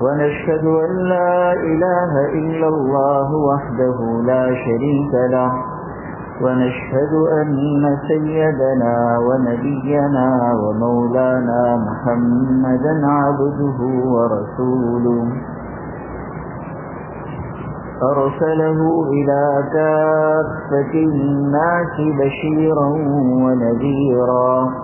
ونشهد أن لا إله إلا الله وحده لا شريك له. ونشهد أن سيدنا ونبينا ومولانا محمدا عبده ورسوله. أرسله إلى كافة الناس بشيرا ونذيرا.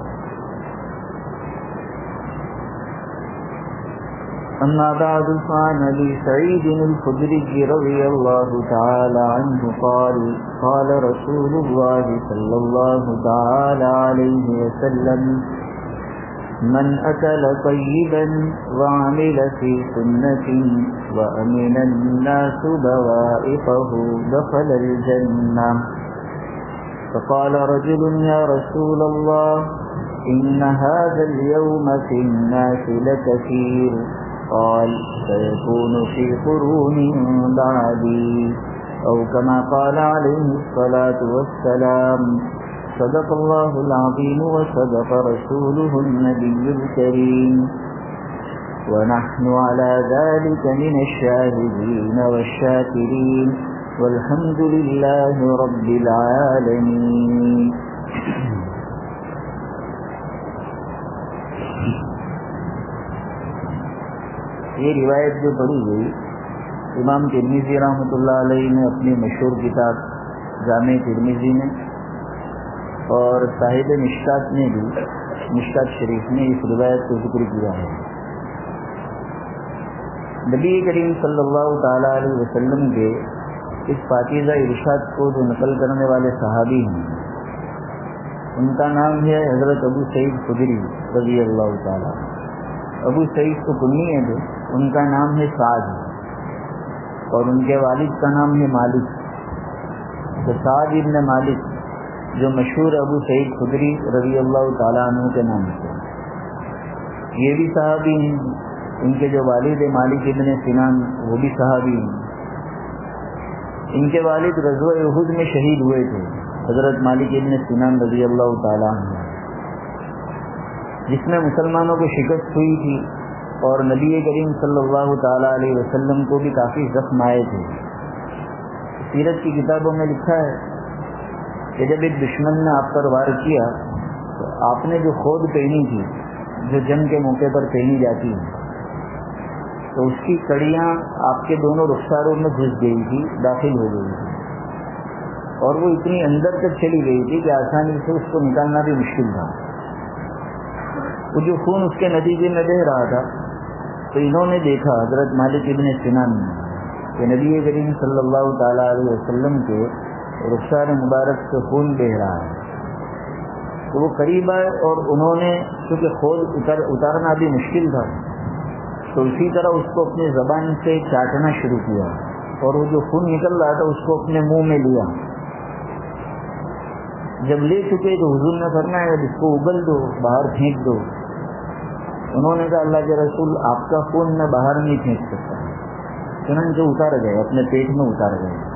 أما بعد فعن أبي سعيد الخدري رضي الله تعالى عنه قال قال رسول الله صلى الله تعالى عليه وسلم من أكل طيبا وعمل في سنة وأمن الناس بوائقه دخل الجنة. فقال رجل يا رسول الله إن هذا اليوم في الناس لكثير. قال سيكون في قرون بعدي. أو كما قال عليه الصلاة والسلام صدق الله العظيم وصدق رسوله النبي الكريم. ونحن على ذلك من الشاهدين والشاكرين والحمد لله رب العالمين. یہ روایت جو پڑھی گئی، امام ترمیزی رحمۃ اللہ علیہ نے اپنی مشہور کتاب جامع ترمیزی میں اور صاحب مشکات نے بھی، مشکات شریف نے اس روایت کو ذکر کیا ہے۔ نبی کریم صلی اللہ تعالیٰ علیہ وسلم کے اس پاکیزہ ارشاد کو جو نقل کرنے والے صحابی ہیں، ان کا نام ہے حضرت ابو سعید خدری رضی اللہ تعالیٰ ابو سعید کو کنی ہے جو، ان کا نام ہے سعد۔ اور ان کے والد کا نام ہے مالک۔ تو سعد ابن مالک، جو مشہور ابو سعید خدری رضی اللہ تعالیٰ عنہ کے نام سے۔ یہ بھی صحابی ہیں۔ ان کے جو والد مالک ابن سنان، وہ بھی صحابی ہیں۔ ان کے والد رضو عہد میں شہید ہوئے تھے۔ حضرت مالک ابن سنان رضی اللہ تعالیٰ عنہ۔ جس میں مسلمانوں کو شکست ہوئی تھی اور نبی کریم صلی اللہ تعالیٰ علیہ وسلم کو بھی کافی زخم آئے تھے۔ سیرت کی کتابوں میں لکھا ہے کہ جب ایک دشمن نے آپ پر وار کیا تو آپ نے جو خود پہنی تھی، جو جنگ کے موقع پر پہنی جاتی ہیں تو اس کی کڑیاں آپ کے دونوں رخساروں میں گھس گئی تھی، داخل ہو گئی تھی۔ اور وہ اتنی اندر تک چلی گئی تھی کہ آسانی سے اس کو نکالنا بھی مشکل تھا۔ وہ جو خون اس کے نتیجے میں بہ رہا تھا، تو انہوں نے دیکھا حضرت مالک ابن سنان کہ نبی کریم صلی اللہ تعالیٰ علیہ وسلم کے رخسار مبارک سے خون بہ رہا ہے۔ تو وہ قریب آئے اور انہوں نے، چونکہ خود اتار اتارنا بھی مشکل تھا، تو اسی طرح اس کو اپنی زبان سے چاٹنا شروع کیا اور وہ جو خون نکل رہا تھا، اس کو اپنے منہ میں لیا۔ جب لے چکے تو حضور نے فرمایا، جس کو ابل دو، باہر پھینک دو۔ انہوں نے کہا اللہ کے رسول آپ کا خون میں باہر نہیں پھینک سکتا۔ چنانچہ اتار گئے، اپنے پیٹ میں اتار گئے۔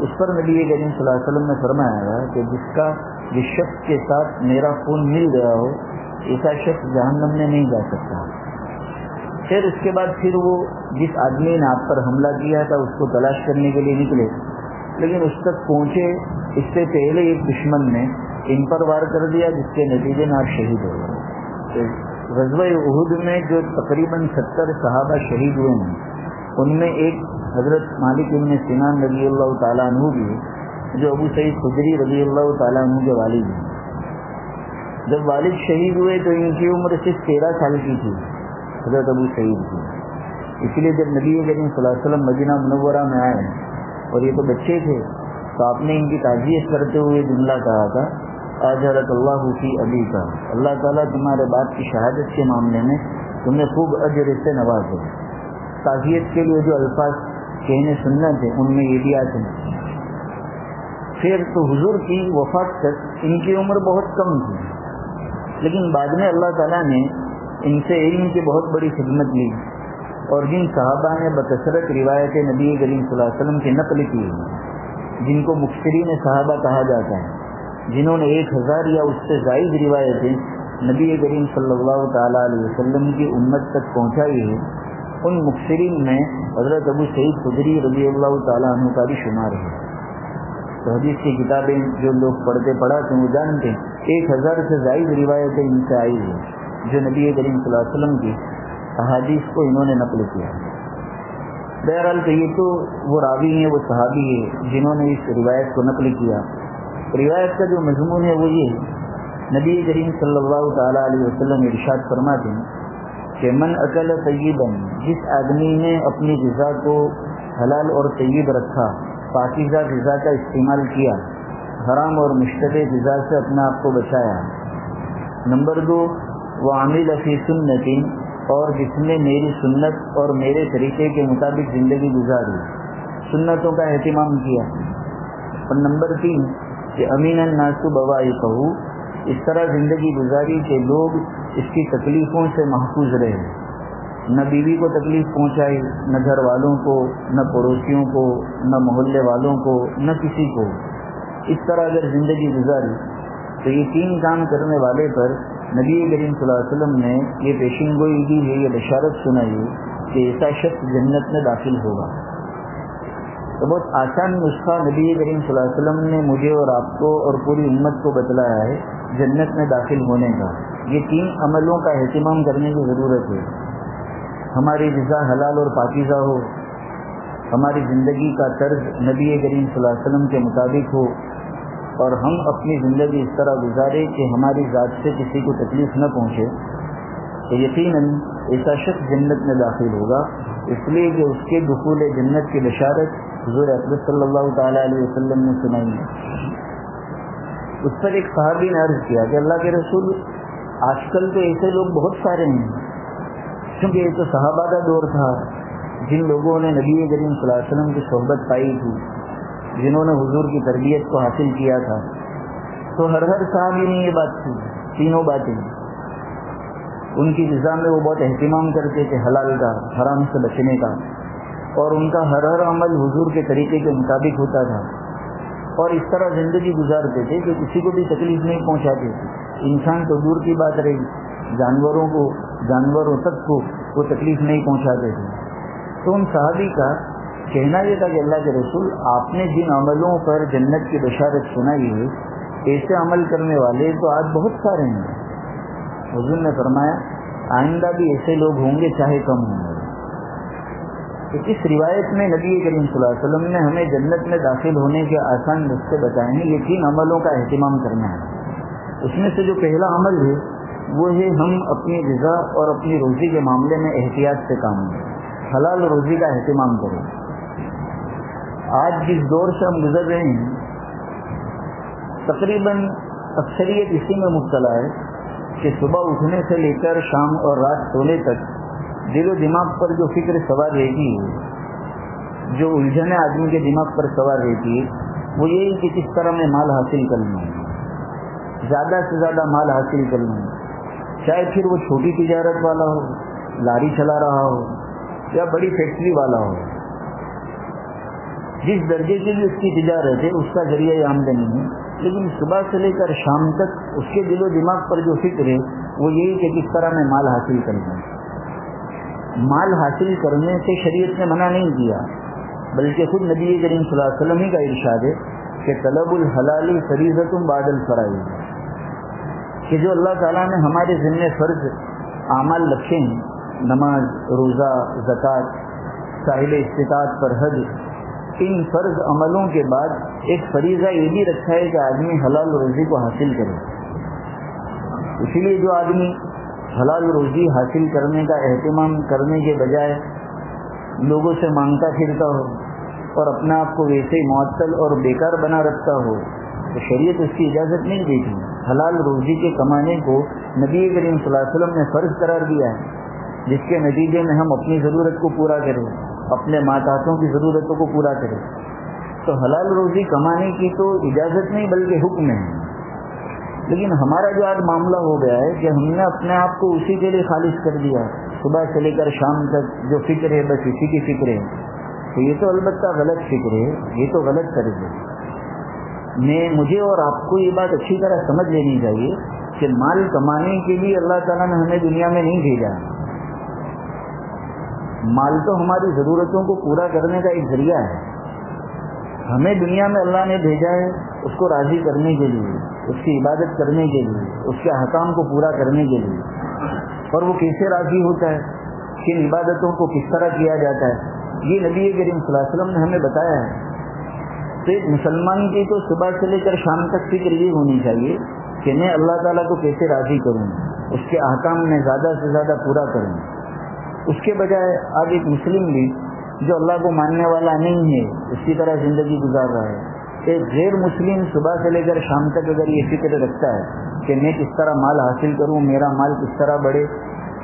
اس پر نبی کریم صلی اللہ علیہ وسلم نے فرمایا گا کہ جس کا جس شخص کے ساتھ میرا خون مل گیا ہو، ایسا شخص جہنم میں نہیں جا سکتا۔ پھر اس کے بعد پھر وہ جس آدمی نے آپ پر حملہ کیا تھا، اس کو تلاش کرنے کے لیے نکلے۔ لیکن اس تک پہنچے، اس سے پہلے ایک دشمن نے ان پر وار کر دیا، جس کے نتیجے میں آپ شہید ہو گئے۔ غزوہ عہد میں جو تقریباً ستر صحابہ شہید ہوئے ہیں، ان میں ایک حضرت مالک ابن سنان رضی اللہ تعالیٰ عنہ بھی جو ابو سعید خدری رضی اللہ تعالیٰ عنہ کے والد ہیں۔ جب والد شہید ہوئے تو ان کی عمر صرف تیرہ سال کی تھی، حضرت ابو سعید کی۔ اس لیے جب نبی کریم صلی اللہ علیہ وسلم مدینہ منورہ میں آئے، اور یہ تو بچے تھے، تو آپ نے ان کی تعزیت کرتے ہوئے جملہ کہا تھا آج اللہ فی ابھی کا اللہ تعالیٰ تمہارے باپ کی شہادت کے معاملے میں تمہیں خوب اجر سے نواز تعزیت کے لیے جو الفاظ کہنے سننا تھے، ان میں یہ بھی آتے ہیں۔ پھر تو حضور کی وفات تک ان کی عمر بہت کم تھی۔ لیکن بعد میں اللہ تعالیٰ نے ان سے علم کی بہت بڑی خدمت لی۔ اور جن صحابہ نے بکثرت روایت نبی کریم صلی اللہ علیہ وسلم کی نقل کی جن کو مخترین صحابہ کہا جاتا ہے۔ جنہوں نے ایک ہزار یا اس سے زائد روایتیں نبی کریم صلی اللہ تعالیٰ علیہ وسلم کی امت تک پہنچائی ہے ان مخصرین میں حضرت ابو سعید خدری رضی اللہ تعالیٰ عنہ کا بھی شمار ہے۔ تو حدیث کی کتابیں جو لوگ پڑھتے پڑھاتے وہ جانتے ہیں، ایک ہزار سے زائد روایتیں ان سے آئی ہیں، جو نبی کریم صلی اللہ علیہ وسلم کی احادیث کو انہوں نے نقل کیا۔ بہرحال تو یہ تو وہ راوی ہیں، وہ صحابی ہے جنہوں نے اس روایت کو نقل کیا۔ روایت کا جو مضمون ہے وہ یہ نبی کریم صلی اللہ تعالیٰ علیہ وسلم ارشاد فرماتے ہیں کہ من اکل طیباً، جس آدمی نے اپنی غذا کو حلال اور طیب رکھا، پاکیزہ غذا کا استعمال کیا، حرام اور مشتق غذا سے اپنے آپ کو بچایا۔ نمبر دو، وہ عامل فی سنتی اور جس نے میری سنت اور میرے طریقے کے مطابق زندگی گزاری، سنتوں کا اہتمام کیا۔ اور نمبر تین کہ امین الناسو بوائی کہو اس طرح زندگی گزاری کہ لوگ اس کی تکلیفوں سے محفوظ رہے۔ نہ بیوی کو تکلیف پہنچائی، نہ گھر والوں کو، نہ پڑوسیوں کو، نہ محلے والوں کو، نہ کسی کو۔ اس طرح اگر زندگی گزاری، تو یہ تین کام کرنے والے پر نبی کریم صلی اللہ علیہ وسلم نے یہ پیشین گوئی دی ہے یہ بشارت سنائی کہ ایسا شخص جنت میں داخل ہوگا۔ تو بہت آسان نسخہ نبی کریم صلی اللہ علیہ وسلم نے مجھے اور آپ کو اور پوری امت کو بتلایا ہے جنت میں داخل ہونے کا۔ یہ تین عملوں کا اہتمام کرنے کی ضرورت ہے۔ ہماری غذا حلال اور پاکیزہ ہو۔ ہماری زندگی کا طرز نبی کریم صلی اللہ علیہ وسلم کے مطابق ہو۔ اور ہم اپنی زندگی اس طرح گزارے کہ ہماری ذات سے کسی کو تکلیف نہ پہنچے۔ تو یقیناً ایسا شخص جنت میں داخل ہوگا۔ اس لیے کہ اس کے دخول جنت کی بشارت حضور اکبر صلی اللہ تعالیٰ علیہ وسلم نے سنائی ہے۔ اس پر ایک صحابی نے عرض کیا کہ اللہ کے رسول، آج کل تو ایسے لوگ بہت سارے ہیں۔ کیونکہ یہ تو صحابہ کا دور تھا، جن لوگوں نے نبی کریم صلی اللہ علیہ وسلم کی صحبت پائی تھی، جنہوں نے حضور کی تربیت کو حاصل کیا تھا۔ تو ہر ہر صحابی نے یہ بات تھی تینوں باتیں۔ ان کی غذا میں وہ بہت اہتمام کرتے تھے، حلال کا، حرام سے بچنے کا۔ اور ان کا ہر ہر عمل حضور کے طریقے کے مطابق ہوتا تھا۔ اور اس طرح زندگی گزارتے تھے کہ کسی کو بھی تکلیف نہیں پہنچاتے تھے انسان تو دور کی بات رہی، جانوروں کو، جانوروں تک کو وہ تکلیف نہیں پہنچاتے تھے۔ تو ان صحابی کا کہنا یہ تھا کہ اللہ کے رسول، آپ نے جن عملوں پر جنت کی بشارت سنائی ہے، ایسے عمل کرنے والے تو آج بہت سارے ہیں۔ حضور نے فرمایا، آئندہ بھی ایسے لوگ ہوں گے چاہے کم ہوں۔ گے اس روایت میں نبی کریم صلی اللہ علیہ وسلم نے ہمیں جنت میں داخل ہونے کے آسان نسخے بتائے ہیں، یہ تین عملوں کا اہتمام کرنا ہے۔ اس میں سے جو پہلا عمل ہے، وہ ہے ہم اپنی غذا اور اپنی روزی کے معاملے میں احتیاط سے کام لیں حلال روزی کا اہتمام کریں۔ آج جس دور سے ہم گزر رہے ہیں، تقریباً اکثریت اسی میں مبتلا ہے کہ صبح اٹھنے سے لے کر شام اور رات سونے تک دل و دماغ پر جو فکر سوار رہتی ہے جو الجھنیں آدمی کے دماغ پر سوار رہتی ہے وہ یہی کہ کس طرح میں مال حاصل کرنا ہے زیادہ سے زیادہ مال حاصل کرنا ہے چاہے پھر وہ چھوٹی تجارت والا ہو، لاری چلا رہا ہو، یا بڑی فیکٹری والا ہو۔ جس درجے کی بھی اس کی تجارت ہے، اس کا ذریعہ آمدنی ہے۔ لیکن صبح سے لے کر شام تک اس کے دل و دماغ پر جو فکر ہے، وہ یہی کہ کس طرح میں مال حاصل کرنا مال حاصل کرنے سے شریعت نے منع نہیں کیا، بلکہ خود نبی کریم صلی اللہ علیہ وسلم ہی کا ارشاد ہے کہ طلب الحلالی فریضت بادل فرائی کہ جو اللہ تعالیٰ نے ہمارے ذمے فرض اعمال رکھے ہیں، نماز، روزہ، زکوٰۃ، ساحل استطاعت پر حج، ان فرض عملوں کے بعد ایک فریضہ یہ بھی رکھا ہے کہ آدمی حلال روزی کو حاصل کرے۔ اسی لیے جو آدمی حلال روزی حاصل کرنے کا اہتمام کرنے کے بجائے لوگوں سے مانگتا پھرتا ہو اور اپنا آپ کو ویسے ہی معطل اور بیکار بنا رکھتا ہو تو شریعت اس کی اجازت نہیں دیتی۔ حلال روزی کے کمانے کو نبی کریم صلی اللہ علیہ وسلم نے فرض قرار دیا ہے، جس کے نتیجے میں ہم اپنی ضرورت کو پورا کریں، اپنے ماتحتوں کی ضرورتوں کو پورا کریں۔ تو حلال روزی کمانے کی تو اجازت نہیں، بلکہ حکم ہے۔ لیکن ہمارا جو آج معاملہ ہو گیا ہے کہ ہم نے اپنے آپ کو اسی کے لیے خالص کر دیا صبح سے لے کر شام تک جو فکر ہے، بس اسی کی فکر ہے۔ تو یہ تو البتہ غلط فکر ہے، یہ تو غلط طرز ہے۔ میں، مجھے اور آپ کو یہ بات اچھی طرح سمجھ لینی چاہیے کہ مال کمانے کے لیے اللہ تعالیٰ نے ہمیں دنیا میں نہیں بھیجا۔ مال تو ہماری ضرورتوں کو پورا کرنے کا ایک ذریعہ ہے۔ ہمیں دنیا میں اللہ نے بھیجا ہے اس کو راضی کرنے کے لیے۔ اس کی عبادت کرنے کے لیے، اس کے حکام کو پورا کرنے کے لیے۔ اور وہ کیسے راضی ہوتا ہے؟ کن عبادتوں کو کس طرح کیا جاتا ہے؟ یہ نبی کریم صلی اللہ علیہ وسلم نے ہمیں بتایا ہے۔ تو ایک مسلمان کی تو صبح سے لے کر شام تک فکر یہ ہونی چاہیے کہ میں اللہ تعالیٰ کو کیسے راضی کروں؟ اس کے احکام میں زیادہ سے زیادہ پورا کروں۔ اس کے بجائے آج ایک مسلم بھی جو اللہ کو ماننے والا نہیں ہے اس کی طرح زندگی گزار رہا ہے۔ ایک غیر مسلم صبح سے لے کر شام تک اگر یہ فکر رکھتا ہے کہ میں کس طرح مال حاصل کروں، میرا مال کس طرح بڑھے،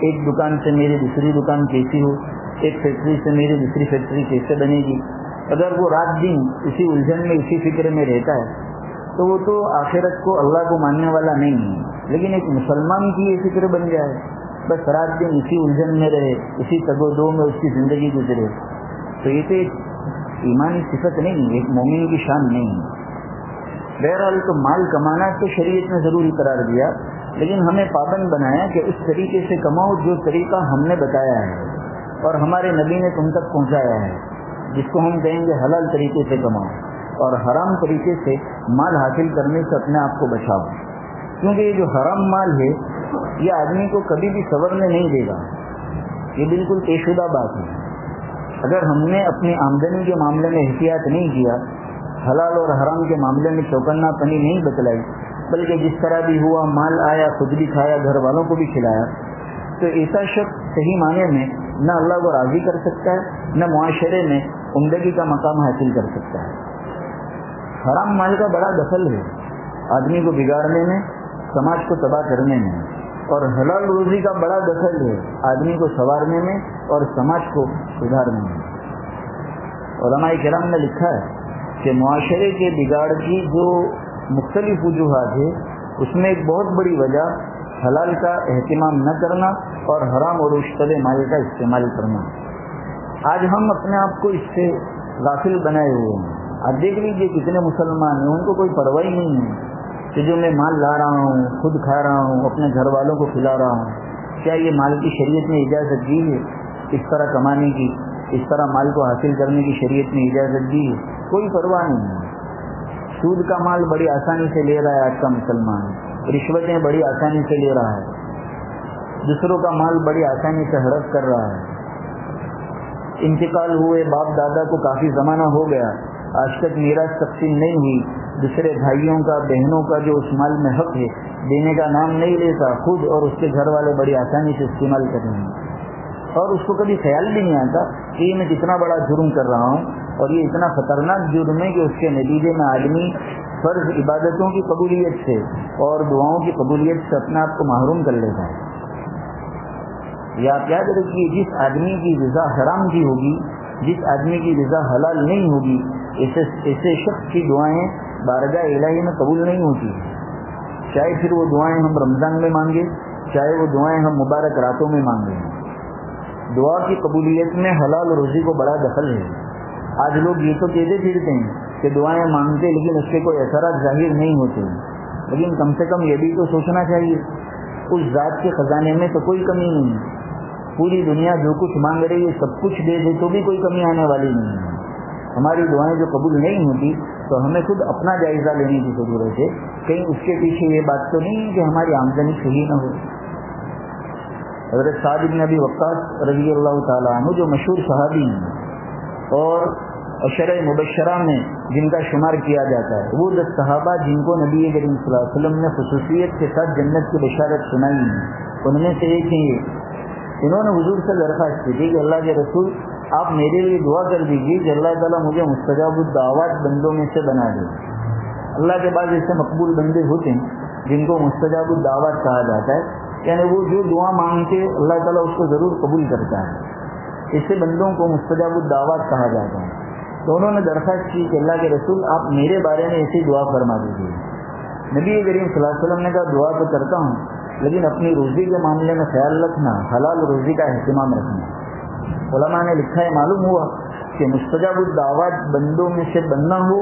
ایک دکان سے میری دوسری دکان کیسی ہو، ایک فیکٹری سے میری دوسری فیکٹری کیسے بنے گی؟ اگر وہ رات دن اسی الجھن میں، اسی فکر میں رہتا ہے، تو وہ تو آخرت کو اللہ کو ماننے والا نہیں ہے۔ لیکن ایک مسلمان کی یہ فکر بن جائے، بس رات دن اسی الجھن میں رہے، اسی تگ و دو میں اس کی زندگی گزرے۔ تو یہ تو ایک ایمانی صفت نہیں، ایک مومن کی شان نہیں۔ ہے بہرحال تو مال کمانا تو شریعت میں ضروری قرار دیا، لیکن ہمیں پابند بنایا کہ اس طریقے سے کماؤ جو طریقہ ہم نے بتایا ہے اور ہمارے نبی نے تم تک پہنچایا ہے، جس کو ہم کہیں گے حلال طریقے سے کماؤ اور حرام طریقے سے مال حاصل کرنے سے اپنے آپ کو بچاؤ۔ کیونکہ یہ جو حرام مال ہے، یہ آدمی کو کبھی بھی سورنے نہیں دے گا۔ یہ بالکل طے شدہ بات ہے۔ اگر ہم نے اپنی آمدنی کے معاملے میں احتیاط نہیں کیا، حلال اور حرام کے معاملے میں چوکنا پنی نہیں بتلائی، بلکہ جس طرح بھی ہوا، مال آیا، خود بھی کھایا، گھر والوں کو بھی کھلایا۔ تو ایسا شخص صحیح معنی میں نہ اللہ کو راضی کر سکتا ہے، نہ معاشرے میں عمدگی کا مقام حاصل کر سکتا ہے۔ حرام مال کا بڑا دخل ہے۔ آدمی کو بگاڑنے میں، سماج کو تباہ کرنے میں۔ اور حلال روزی کا بڑا دخل ہے آدمی کو سنوارنے میں اور سماج کو سدھارنے میں۔ علماء کرام نے لکھا ہے کہ معاشرے کے بگاڑ کی جو مختلف وجوہات ہے اس میں ایک بہت بڑی وجہ حلال کا اہتمام نہ کرنا اور حرام اور اشتد مال کا استعمال کرنا۔ آج ہم اپنے آپ کو اس سے غافل بنائے ہوئے ہیں۔ اب دیکھ لیجیے کتنے مسلمان ہیں، ان کو کوئی پرواہ نہیں ہے۔ کہ جو میں مال لا رہا ہوں، خود کھا رہا ہوں، اپنے گھر والوں کو کھلا رہا ہوں، کیا یہ مال کی شریعت نے اجازت دی ہے؟ اس طرح کمانے کی، اس طرح مال کو حاصل کرنے کی شریعت نے اجازت دی ہے؟ کوئی پرواہ نہیں ہے۔ سود کا مال بڑی آسانی سے لے رہا ہے آج کا مسلمان۔ رشوتیں بڑی آسانی سے لے رہا ہے۔ دوسروں کا مال بڑی آسانی سے ہڑپ کر رہا ہے۔ انتقال ہوئے باپ دادا کو کافی زمانہ ہو گیا۔ آج تک میرا تقسیم نہیں ہوئی، دوسرے بھائیوں کا، بہنوں کا جو اس مال میں حق ہے، دینے کا نام نہیں لیتا، خود اور اس کے گھر والے بڑی آسانی سے استعمال کر رہے ہیں۔ اور اس کو کبھی خیال بھی نہیں آتا کہ یہ میں کتنا بڑا جرم کر رہا ہوں اور یہ اتنا خطرناک جرم ہے کہ اس کے نتیجے میں آدمی فرض عبادتوں کی قبولیت سے اور دعاؤں کی قبولیت سے اپنے آپ کو محروم کر لیتا ہے۔ یا آپ یاد رکھیے، جس آدمی کی رضا حرام کی ہوگی، جس آدمی کی رضا حلال نہیں ہوگی ایسے ایسے شخص کی دعائیں بارگاہ الہی میں قبول نہیں ہوتی چاہے پھر وہ دعائیں ہم رمضان میں مانگے، چاہے وہ دعائیں ہم مبارک راتوں میں مانگے۔ دعا کی قبولیت میں حلال روزی کو بڑا دخل ہے۔ آج لوگ یہ تو کہتے پھرتے ہیں کہ دعائیں مانگتے لیکن اس کے کوئی اثرات ظاہر نہیں ہوتے۔ لیکن کم سے کم یہ بھی تو سوچنا چاہیے۔ اس ذات کے خزانے میں تو کوئی کمی نہیں۔ پوری دنیا جو کچھ مانگ رہی ہے، سب کچھ دے دے تو بھی کوئی کمی آنے والی نہیں۔ ہے ہماری دعائیں جو قبول نہیں ہوتی، تو ہمیں خود اپنا جائزہ لینے کی ضرورت ہے۔ کہیں اس کے پیچھے یہ بات تو نہیں کہ ہماری آمدنی صحیح نہ ہو۔ حضرت صاحب ابن ابی وقاص رضی اللہ تعالیٰ عنہ، جو مشہور صحابی ہیں، اور اور مبشرہ میں جن کا شمار کیا جاتا ہے، وہ دس صحابہ جن کو نبی کریم صلی اللہ علیہ وسلم نے خصوصیت کے ساتھ جنت کی بشارت سنائی ہے ان میں سے ایک ہی انہوں نے حضور سے درخواست کی تھی کہ اللہ کے رسول آپ میرے لیے دعا کر دیجیے کہ اللہ تعالیٰ مجھے مستجاب الدعوات بندوں میں سے بنا دے۔ اللہ کے بعد ایسے مقبول بندے ہوتے ہیں جن کو مستجاب الدعوات کہا جاتا ہے۔ یعنی وہ جو دعا مانگتے اللہ تعالیٰ اس کو ضرور قبول کرتا ہے۔ ایسے بندوں کو مستجاب الدعوات کہا جاتا ہے۔ تو انہوں نے درخواست کی کہ اللہ کے رسول آپ میرے بارے میں ایسی دعا فرما دیجیے نبی کریم صلی اللہ علیہ وسلم نے کہا، دعا تو کرتا ہوں، لیکن اپنی روزی کے معاملے میں خیال رکھنا، حلال روزی کا اہتمام رکھنا۔ علماء نے لکھا ہے، معلوم ہوا کہ مستجاب الدعوات بندوں میں سے بننا ہو،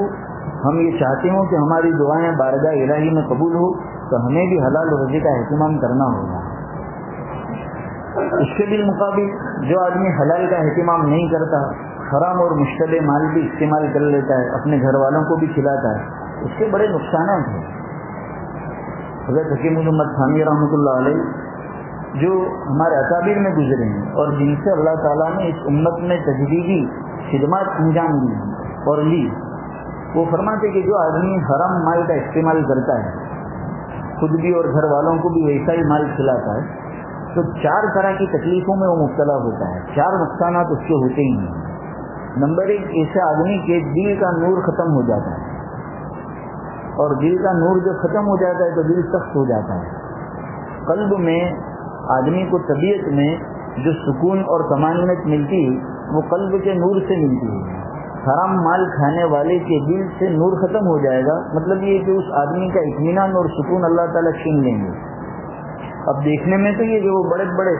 ہم یہ چاہتے ہوں کہ ہماری دعائیں بارگاہ الہی میں قبول ہو، تو ہمیں بھی حلال روزی کا اہتمام کرنا ہوگا۔ اس کے بالمقابل جو آدمی حلال کا اہتمام نہیں کرتا، حرام اور مشتبہ مال بھی استعمال کر لیتا ہے، اپنے گھر والوں کو بھی کھلاتا ہے، اس کے بڑے نقصانات ہیں۔ حضرت حکیم محمد خانی رحمۃ اللہ علیہ جو ہمارے اکابر میں گزرے ہیں اور جن سے اللہ تعالیٰ نے اس امت میں تجدیدی خدمات انجام دی اور لی وہ فرماتے کہ جو آدمی حرام مال کا استعمال کرتا ہے، خود بھی اور گھر والوں کو بھی ویسا ہی مال کھلاتا ہے، تو چار طرح کی تکلیفوں میں وہ مبتلا ہوتا ہے۔ چار نقصانات اس کے ہوتے ہی ہیں۔ نمبر ایک، ایسے آدمی کے دل کا نور ختم ہو جاتا ہے۔ اور دل کا نور جو ختم ہو جاتا ہے تو دل سخت ہو جاتا ہے۔ قلب میں آدمی کو طبیعت میں جو سکون اور تمانت ملتی ہے، وہ قلب کے نور سے ملتی ہے۔ حرام مال کھانے والے کے دل سے نور ختم ہو جائے گا۔ مطلب یہ کہ اس آدمی کا اطمینان اور سکون اللہ تعالیٰ چھین لیں گے۔ اب دیکھنے میں تو یہ جو وہ بڑے بڑے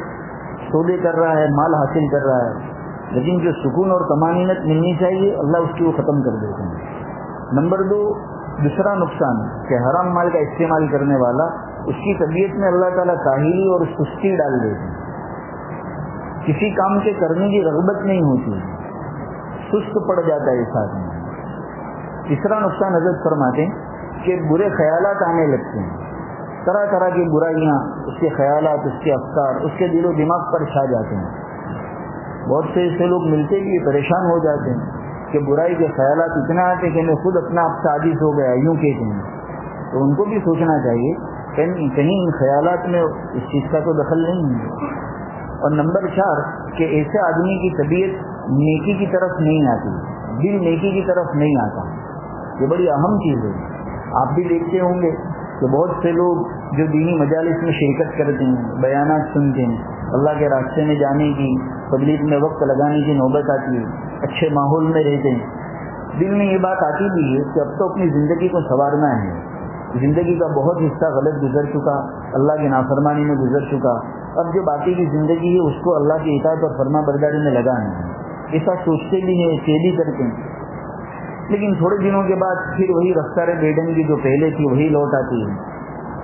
سودے کر رہا ہے، مال حاصل کر رہا ہے۔ لیکن جو سکون اور تمانینت ملنی چاہیے، اللہ اس کی وہ ختم کر دیتے ہیں۔ نمبر دو، دوسرا نقصان کہ حرام مال کا استعمال کرنے والا اس کی طبیعت میں اللہ تعالیٰ کاہلی اور سستی ڈال دیتے ہیں۔ کسی کام کے کرنے کی رغبت نہیں ہوتی۔ سست پڑ جاتا ہے اس آدمی تیسرا نقصان حضرت فرماتے ہیں کہ برے خیالات آنے لگتے ہیں۔ طرح طرح کی برائیاں، اس کے خیالات، اس کے افکار، اس کے دل و دماغ پر چھا جاتے ہیں۔ بہت سے ایسے لوگ ملتے بھی پریشان ہو جاتے ہیں کہ برائی کے خیالات اتنا آتے کہ میں خود اپنا آپ سے عادث ہو گیا، یوں کہتے ہیں۔ تو ان کو بھی سوچنا چاہیے کہیں ان خیالات میں اس چیز کا تو دخل نہیں ہے۔ اور نمبر چار، کہ ایسے آدمی کی طبیعت نیکی کی طرف نہیں آتی، دل نیکی کی طرف نہیں آتا۔ یہ بڑی اہم چیز ہے۔ آپ بھی دیکھتے ہوں گے کہ بہت سے لوگ جو دینی مجالس میں شرکت کرتے ہیں، بیانات سنتے ہیں، اللہ کے راستے میں جانے کی، تبلیغ میں وقت لگانے کی نوبت آتی ہے، اچھے ماحول میں رہتے ہیں۔ دل میں یہ بات آتی بھی ہے کہ اب تو اپنی زندگی کو سنوارنا ہے۔ زندگی کا بہت حصہ غلط گزر چکا، اللہ کی نافرمانی میں گزر چکا۔ اب جو باقی کی زندگی ہے، اس کو اللہ کی اطاعت اور فرما برداری میں لگانا ہے۔ ایسا سوچتے بھی ہیں چیلی کرتے ہیں لیکن تھوڑے دنوں کے بعد پھر وہی رفتار بیڈن کی جو پہلے تھی، وہی لوٹ آتی ہے۔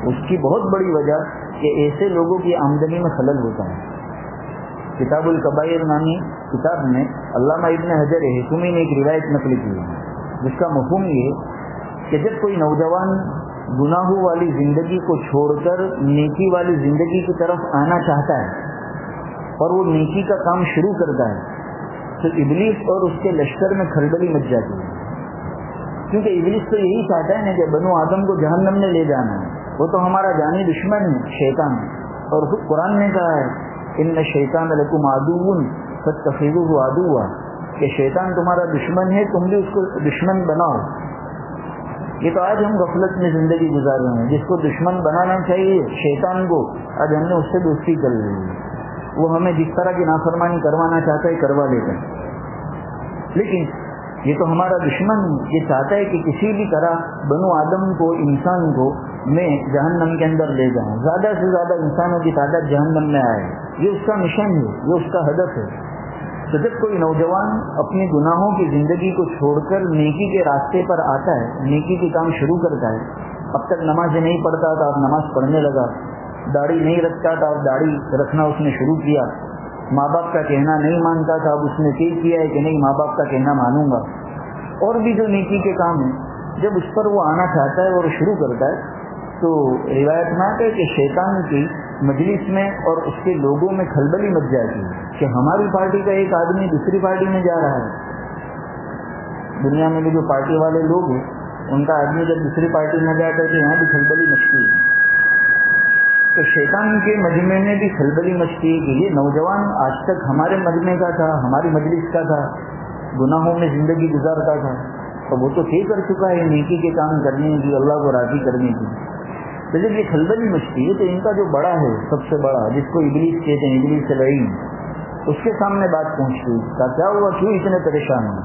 اس کی بہت بڑی وجہ کہ ایسے لوگوں کی آمدنی میں خلل ہوتا ہے۔ کتاب القبائر نامی کتاب میں علامہ ابن حضر حکومی نے ایک روایت نقل کی ہے۔ جس کا مفہوم یہ کہ جب کوئی نوجوان گناہوں والی زندگی کو چھوڑ کر نیکی والی زندگی کی طرف آنا چاہتا ہے اور وہ نیکی کا کام شروع کرتا ہے، تو ابلیس اور اس کے لشکر میں کھلبلی مچ جاتی ہے۔ کیونکہ ابلیس تو یہی چاہتا ہے نا کہ بنو آدم کو جہنم میں لے جانا ہے۔ وہ تو ہمارا جانی دشمن ہے، شیطان۔ اور خود قرآن نے کہا ہے، ان شیطان الکم آدون سب تفیض آدو ہوا کہ شیطان تمہارا دشمن ہے، تم بھی اس کو دشمن بناؤ۔ یہ تو آج ہم غفلت میں زندگی گزار رہے ہیں۔ جس کو دشمن بنانا چاہیے، شیطان کو۔ آج ہم نے اس سے دوستی کر لی۔ ہے وہ ہمیں جس طرح کی نافرمانی کروانا چاہتا ہے، کروا لیتا ہے۔ لیکن یہ تو ہمارا دشمن یہ چاہتا ہے کہ کسی بھی طرح بنو آدم کو، انسان کو میں جہنم کے اندر لے جاؤں زیادہ سے زیادہ انسانوں کی تعداد جہنم میں آئے۔ یہ اس کا مشن ہے، یہ اس کا ہدف ہے۔ تو جب کوئی نوجوان اپنی گناہوں کی زندگی کو چھوڑ کر نیکی کے راستے پر آتا ہے، نیکی کے کام شروع کرتا ہے، اب تک نماز نہیں پڑھتا تھا اب نماز پڑھنے لگا، داڑھی نہیں رکھتا تھا اب داڑھی رکھنا اس نے شروع کیا، ماں باپ کا کہنا نہیں مانتا تھا اب اس نے طے کیا ہے کہ نہیں ماں باپ کا کہنا مانوں گا۔ اور بھی جو نیکی کے کام ہیں، جب اس پر وہ آنا چاہتا ہے اور شروع کرتا ہے، تو روایت ناک ہے کہ شیطان کی مجلس میں اور اس کے لوگوں میں کھلبلی مچ جاتی ہے کہ ہماری پارٹی کا ایک آدمی دوسری پارٹی میں جا رہا ہے۔ دنیا میں بھی جو پارٹی والے لوگ ہیں، ان کا آدمی جب دوسری پارٹی میں جاتا ہے تو یہاں بھی کھلبلی مچتی ہے۔ تو شیطان کے مجمے میں بھی کھلبلی مچتی ہے کہ یہ نوجوان آج تک ہمارے مجمے کا تھا، ہماری مجلس کا تھا، گناہوں میں زندگی گزارتا تھا۔ تو وہ تو طے کر چکا ہے نیکی کے کام کرنے کی، اللہ کو راضی کرنے کی۔ تو جب یہ کھلبلی مچتی ہے تو ان کا جو بڑا ہے، سب سے بڑا، جس کو ابلیس کہتے ہیں، ابلیس سے لڑی اس کے سامنے بات پہنچتی کا کیا ہوا؟ کیوں اتنے پریشان ہیں؟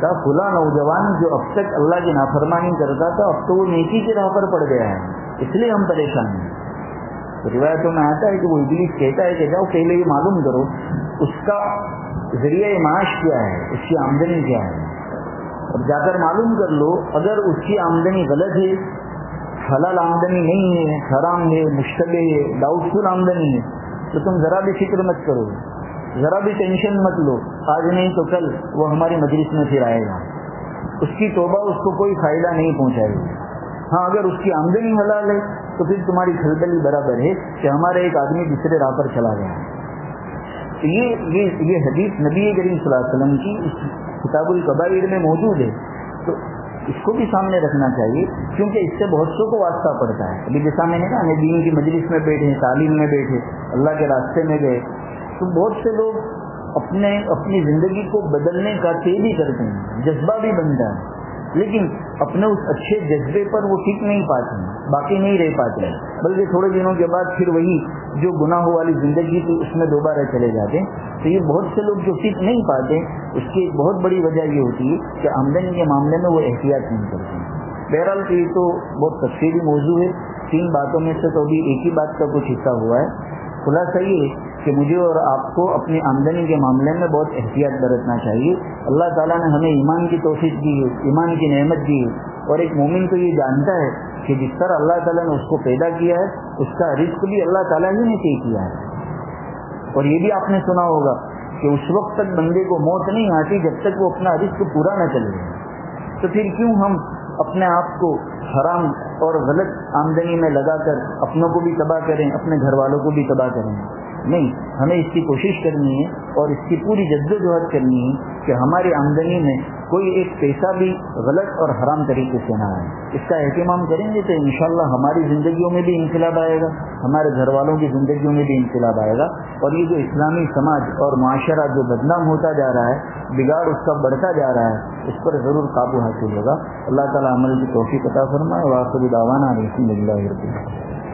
کا کھلا نوجوان جو اب تک اللہ کی نافرمانی کرتا تھا، اب تو وہ نیکی کی راہ پر پڑ گیا ہے۔ اس لیے ہم پریشان ہیں. روایتوں میں آتا ہے کہ وہ ابلیس کہتا ہے کہ جاؤ، پہلے یہ معلوم کرو، اس کا ذریعہ معاش کیا ہے، اس کی آمدنی کیا ہے۔ اور جا کر معلوم کر لو، اگر اس کی آمدنی غلط ہے حلال آمدنی نہیں ہے، حرام ہے، مشتبہ ہے ڈاؤٹ فل آمدنی ہے۔ تو تم ذرا بھی فکر مت کرو، ذرا بھی ٹینشن مت لو۔ آج نہیں تو کل وہ ہماری مجلس میں پھر آئے گا۔ اس کی توبہ اس کو کوئی فائدہ نہیں پہنچائے گی۔ ہاں اگر اس کی آمدنی حلال ہے تو پھر تمہاری کھلبلی برابر ہے کہ ہمارا ایک آدمی دوسرے راہ پر چلا گیا۔ تو یہ یہ یہ حدیث نبی کریم صلی اللہ علیہ وسلم کی اس کتاب القبائر میں موجود ہے۔ تو اس کو بھی سامنے رکھنا چاہیے، کیونکہ اس سے بہت سو کو واسطہ پڑتا ہے۔ ابھی جیسا میں نے کہا، ہمیں دین کی مجلس میں بیٹھے، تعلیم میں بیٹھے، اللہ کے راستے میں گئے، تو بہت سے لوگ اپنے، اپنی زندگی کو بدلنے کا تیزی کرتے ہیں، جذبہ بھی بنتا ہے۔ لیکن اپنے اس اچھے جذبے پر وہ ٹھیک نہیں پاتے ہیں، باقی نہیں رہ پاتے بلکہ تھوڑے دنوں کے بعد پھر وہی جو گناہ والی زندگی تھی، اس میں دوبارہ چلے جاتے تو یہ بہت سے لوگ جو ٹھیک نہیں پاتے، اس کی ایک بہت بڑی وجہ یہ ہوتی ہے کہ آمدنی کے معاملے میں وہ احتیاط نہیں کرتے بہرحال یہ تو بہت تفصیلی موضوع ہے۔ تین باتوں میں سے تو ابھی ایک ہی بات کا کچھ حصہ ہوا ہے۔ خلاصہ یہ کہ مجھے اور آپ کو اپنی آمدنی کے معاملے میں بہت احتیاط برتنا چاہیے۔ اللہ تعالیٰ نے ہمیں ایمان کی توفیق دی ہے، ایمان کی نعمت دی ہے۔ اور ایک مومن تو یہ جانتا ہے کہ جس طرح اللہ تعالیٰ نے اس کو پیدا کیا ہے، اس کا رزق بھی اللہ تعالیٰ ہی نے طے کیا ہے۔ اور یہ بھی آپ نے سنا ہوگا کہ اس وقت تک بندے کو موت نہیں آتی جب تک وہ اپنا رزق پورا نہ چلے۔ تو پھر کیوں ہم اپنے آپ کو حرام اور غلط آمدنی میں لگا کر اپنوں کو بھی تباہ کریں، اپنے گھر والوں کو بھی تباہ کریں۔ نہیں، ہمیں اس کی کوشش کرنی ہے اور اس کی پوری جد و جہد کرنی ہے کہ ہماری آمدنی میں کوئی ایک پیسہ بھی غلط اور حرام طریقے سے نہ آئے۔ اس کا اہتمام کریں گے تو انشاءاللہ ہماری زندگیوں میں بھی انقلاب آئے گا، ہمارے گھر والوں کی زندگیوں میں بھی انقلاب آئے گا۔ اور یہ جو اسلامی سماج اور معاشرہ جو بدنام ہوتا جا رہا ہے، بگاڑ اس کا بڑھتا جا رہا ہے، اس پر ضرور قابو حاصل ہوگا۔ اللہ تعالیٰ عمل کی توفیق عطا فرمائے۔ واقعی داوانہ رحمۃ اللہ